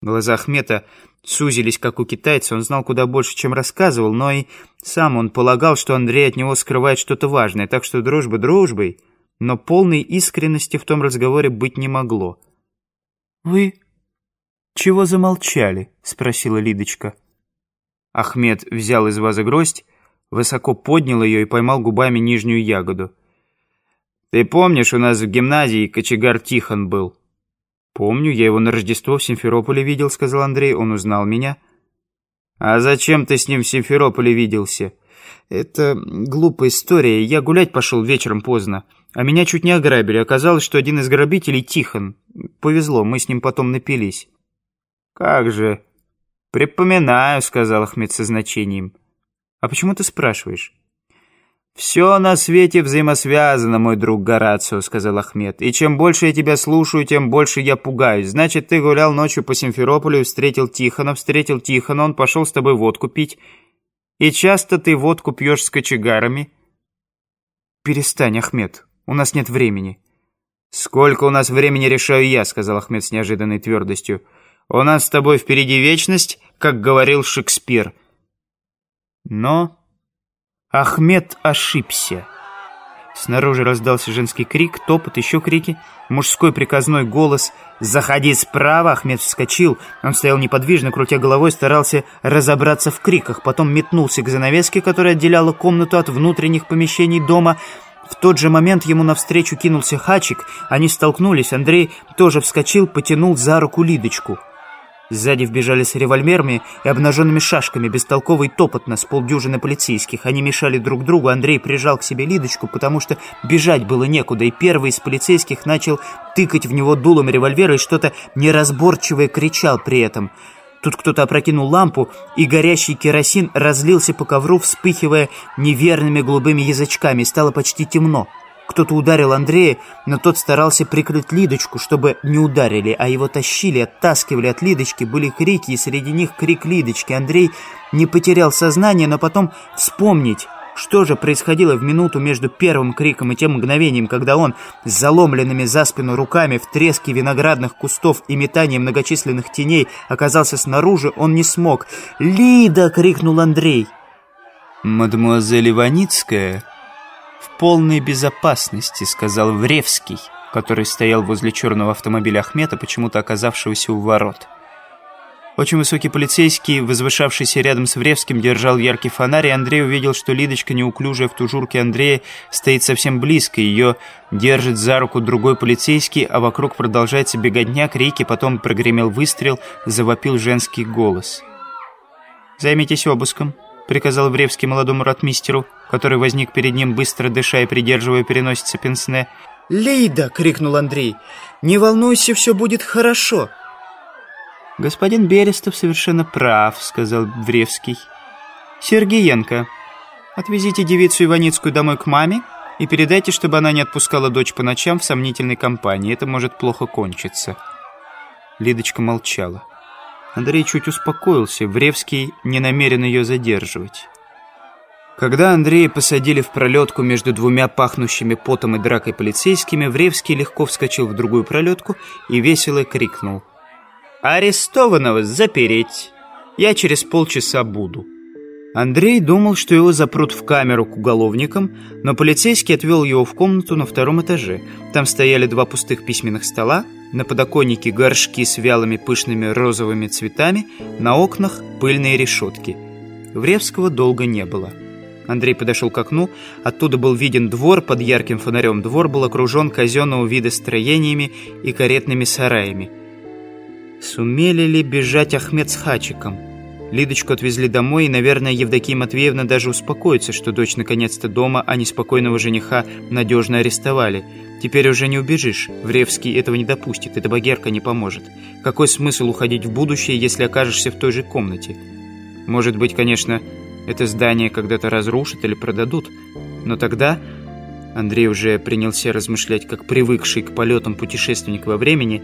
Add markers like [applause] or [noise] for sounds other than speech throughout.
Глаза Ахмета сузились, как у китайца. Он знал куда больше, чем рассказывал, но и сам он полагал, что Андрей от него скрывает что-то важное, так что дружба дружбой, но полной искренности в том разговоре быть не могло. «Вы чего замолчали?» — спросила Лидочка. Ахмед взял из вазы гроздь, высоко поднял ее и поймал губами нижнюю ягоду. «Ты помнишь, у нас в гимназии кочегар Тихон был?» «Помню, я его на Рождество в Симферополе видел», — сказал Андрей. «Он узнал меня». «А зачем ты с ним в Симферополе виделся?» «Это глупая история. Я гулять пошел вечером поздно, а меня чуть не ограбили. Оказалось, что один из грабителей Тихон. Повезло, мы с ним потом напились». «Как же?» «Припоминаю», — сказал Ахмед со значением. «А почему ты спрашиваешь?» «Все на свете взаимосвязано, мой друг Горацио», — сказал Ахмед. «И чем больше я тебя слушаю, тем больше я пугаюсь. Значит, ты гулял ночью по Симферополю встретил Тихона, встретил Тихона, он пошел с тобой водку пить. И часто ты водку пьешь с кочегарами?» «Перестань, Ахмед, у нас нет времени». «Сколько у нас времени, решаю я», — сказал Ахмед с неожиданной твердостью. «У нас с тобой впереди вечность, как говорил Шекспир». Но... Ахмед ошибся. Снаружи раздался женский крик, топот, еще крики. Мужской приказной голос «Заходи справа!» Ахмед вскочил. Он стоял неподвижно, крутя головой, старался разобраться в криках. Потом метнулся к занавеске, которая отделяла комнату от внутренних помещений дома. В тот же момент ему навстречу кинулся Хачик. Они столкнулись. Андрей тоже вскочил, потянул за руку Лидочку. Сзади вбежали с револьверами и обнаженными шашками, бестолковый топот на с полдюжины полицейских. Они мешали друг другу, Андрей прижал к себе Лидочку, потому что бежать было некуда, и первый из полицейских начал тыкать в него дулом револьвера и что-то неразборчивое кричал при этом. Тут кто-то опрокинул лампу, и горящий керосин разлился по ковру, вспыхивая неверными голубыми язычками, стало почти темно. Кто-то ударил Андрея, но тот старался прикрыть Лидочку, чтобы не ударили, а его тащили, оттаскивали от Лидочки. Были крики, и среди них крик Лидочки. Андрей не потерял сознание, но потом вспомнить, что же происходило в минуту между первым криком и тем мгновением, когда он с заломленными за спину руками в треске виноградных кустов и метанием многочисленных теней оказался снаружи, он не смог. «Лида!» — крикнул Андрей. «Мадемуазель Иваницкая?» «В полной безопасности», — сказал Вревский, который стоял возле черного автомобиля Ахмета, почему-то оказавшегося у ворот. Очень высокий полицейский, возвышавшийся рядом с Вревским, держал яркий фонарь, и Андрей увидел, что Лидочка, неуклюжая в тужурке Андрея, стоит совсем близко. Ее держит за руку другой полицейский, а вокруг продолжается беготня, крики, потом прогремел выстрел, завопил женский голос. «Займитесь обыском», — приказал Вревский молодому ротмистеру который возник перед ним, быстро дыша и придерживая переносице пенсне. «Лейда!» — крикнул Андрей. «Не волнуйся, все будет хорошо!» «Господин Берестов совершенно прав», — сказал Вревский. «Сергеенко, отвезите девицу Иваницкую домой к маме и передайте, чтобы она не отпускала дочь по ночам в сомнительной компании. Это может плохо кончиться». Лидочка молчала. Андрей чуть успокоился. Вревский не намерен ее задерживать. Когда Андрея посадили в пролетку между двумя пахнущими потом и дракой полицейскими, Вревский легко вскочил в другую пролетку и весело крикнул. «Арестованного запереть! Я через полчаса буду». Андрей думал, что его запрут в камеру к уголовникам, но полицейский отвел его в комнату на втором этаже. Там стояли два пустых письменных стола, на подоконнике горшки с вялыми пышными розовыми цветами, на окнах пыльные решетки. Вревского долго не было. Андрей подошел к окну. Оттуда был виден двор под ярким фонарем. Двор был окружен казенного вида строениями и каретными сараями. Сумели ли бежать Ахмед с Хачиком? Лидочку отвезли домой, и, наверное, Евдокия Матвеевна даже успокоится, что дочь наконец-то дома, а неспокойного жениха надежно арестовали. Теперь уже не убежишь. Вревский этого не допустит, эта багерка не поможет. Какой смысл уходить в будущее, если окажешься в той же комнате? Может быть, конечно, это здание когда-то разрушат или продадут. Но тогда... Андрей уже принялся размышлять, как привыкший к полетам путешественник во времени.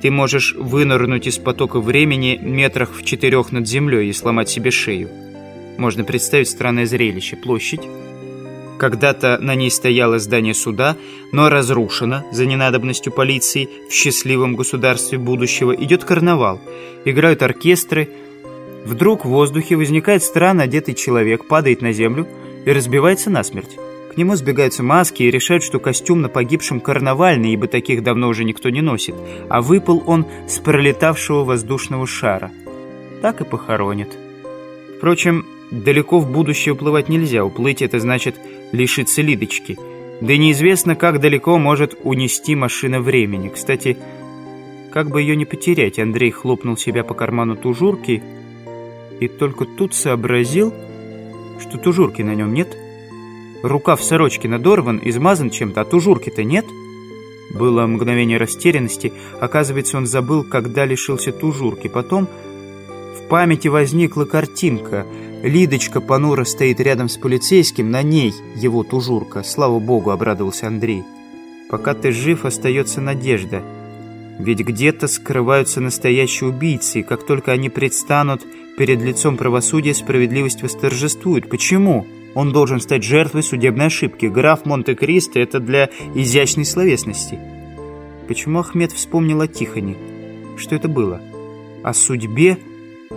Ты можешь вынырнуть из потока времени метрах в четырех над землей и сломать себе шею. Можно представить странное зрелище. Площадь. Когда-то на ней стояло здание суда, но разрушено за ненадобностью полиции в счастливом государстве будущего. Идет карнавал. играют оркестры. Вдруг в воздухе возникает странно одетый человек, падает на землю и разбивается насмерть. К нему сбегаются маски и решают, что костюм на погибшем карнавальный, ибо таких давно уже никто не носит, а выпал он с пролетавшего воздушного шара. Так и похоронят. Впрочем, далеко в будущее уплывать нельзя. Уплыть это значит лишиться Лидочки. Да неизвестно, как далеко может унести машина времени. Кстати, как бы ее не потерять, Андрей хлопнул себя по карману тужурки и только тут сообразил, что тужурки на нем нет. Рукав сорочки надорван, измазан чем-то, а тужурки-то нет. Было мгновение растерянности. Оказывается, он забыл, когда лишился тужурки. Потом в памяти возникла картинка. Лидочка понуро стоит рядом с полицейским, на ней его тужурка. Слава богу, обрадовался Андрей. Пока ты жив, остается надежда. Ведь где-то скрываются настоящие убийцы, и как только они предстанут перед лицом правосудия, справедливость восторжествует. Почему? Он должен стать жертвой судебной ошибки. Граф Монте-Кристо — это для изящной словесности. Почему Ахмед вспомнил о Тихоне? Что это было? О судьбе,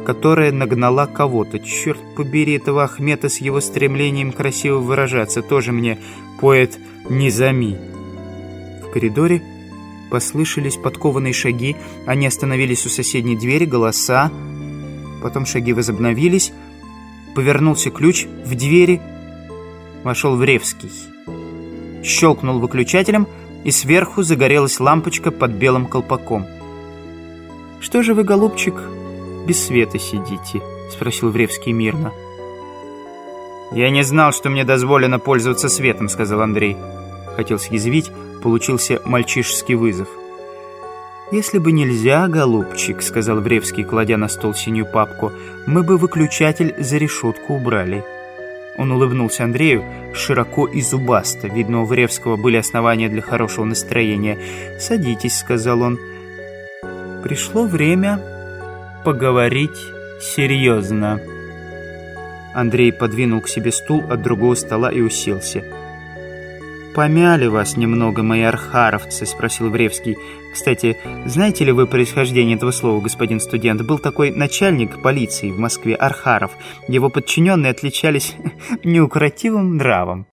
которая нагнала кого-то. Черт побери этого Ахмета с его стремлением красиво выражаться. Тоже мне поэт Низами. В коридоре послышались подкованные шаги. Они остановились у соседней двери, голоса. Потом шаги возобновились. Повернулся ключ в двери. Вошел Вревский. Щелкнул выключателем, и сверху загорелась лампочка под белым колпаком. «Что же вы, голубчик, без света сидите?» — спросил Вревский мирно. «Я не знал, что мне дозволено пользоваться светом», — сказал Андрей. Хотел съязвить, получился мальчишеский вызов. «Если бы нельзя, голубчик», — сказал Вревский, кладя на стол синюю папку, «мы бы выключатель за решетку убрали». Он улыбнулся Андрею широко и зубасто. Видно, у Вревского были основания для хорошего настроения. «Садитесь», — сказал он. «Пришло время поговорить серьезно». Андрей подвинул к себе стул от другого стола и уселся. «Помяли вас немного, мои архаровцы?» — спросил Вревский. «Кстати, знаете ли вы происхождение этого слова, господин студент? Был такой начальник полиции в Москве, Архаров. Его подчиненные отличались [laughs] неукротивым нравом».